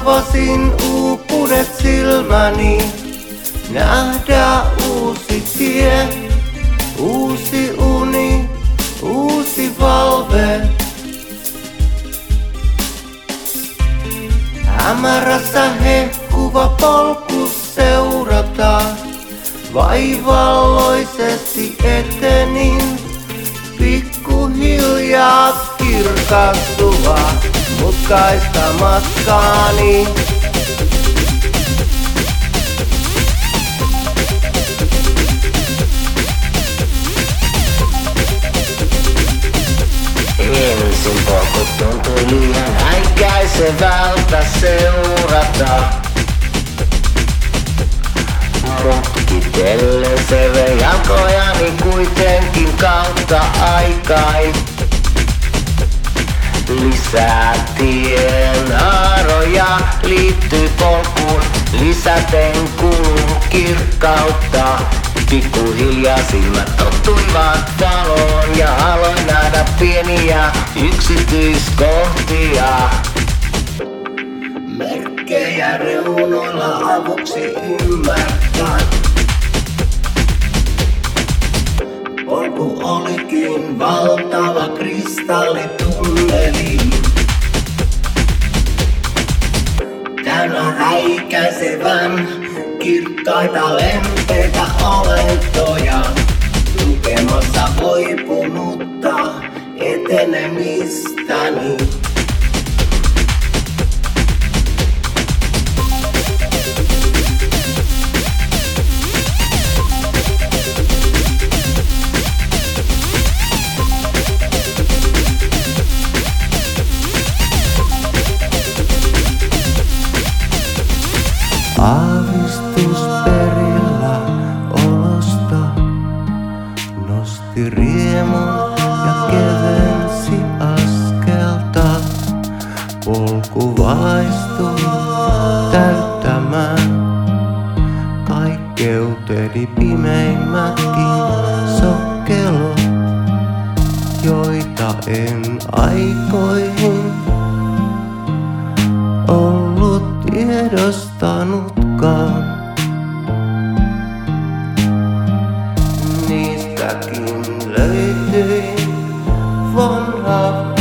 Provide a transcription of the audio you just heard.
Avasin uupuneet silmäni. Nähdä uusi tie, uusi uni, uusi valve. Hämärässä hehkuva polku seurata. Vaivalloisesti etenin, pikkuhiljaa kirkastuva mutkaista matkaani. Ensin polku tuntui liian häikäisevältä seurata. Mutkitellen se vei jalkojani kuitenkin kautta aikai. Lisää tien haaroja liittyy polkuun, lisäten kulun kirkkautta. Pikkuhiljaa silmät tottuivat valoon ja aloin nähdä pieniä yksityiskohtia. Merkkejä reunoilla avuksi ymmärtää. Polku olikin valtava kristallitunneli. Täynnä häikäisevän kirkkaita lempeitä olentoja. Tukemassa voipunutta etenemistäni. Aavistus perillä olosta nosti riemun ja kevensi askelta. Polku valaistui täyttämään kaikkeuteni pimeimmätkin sokkelot, joita en aikoihin tiedostanutkaan. Niistäkin löytyi vanha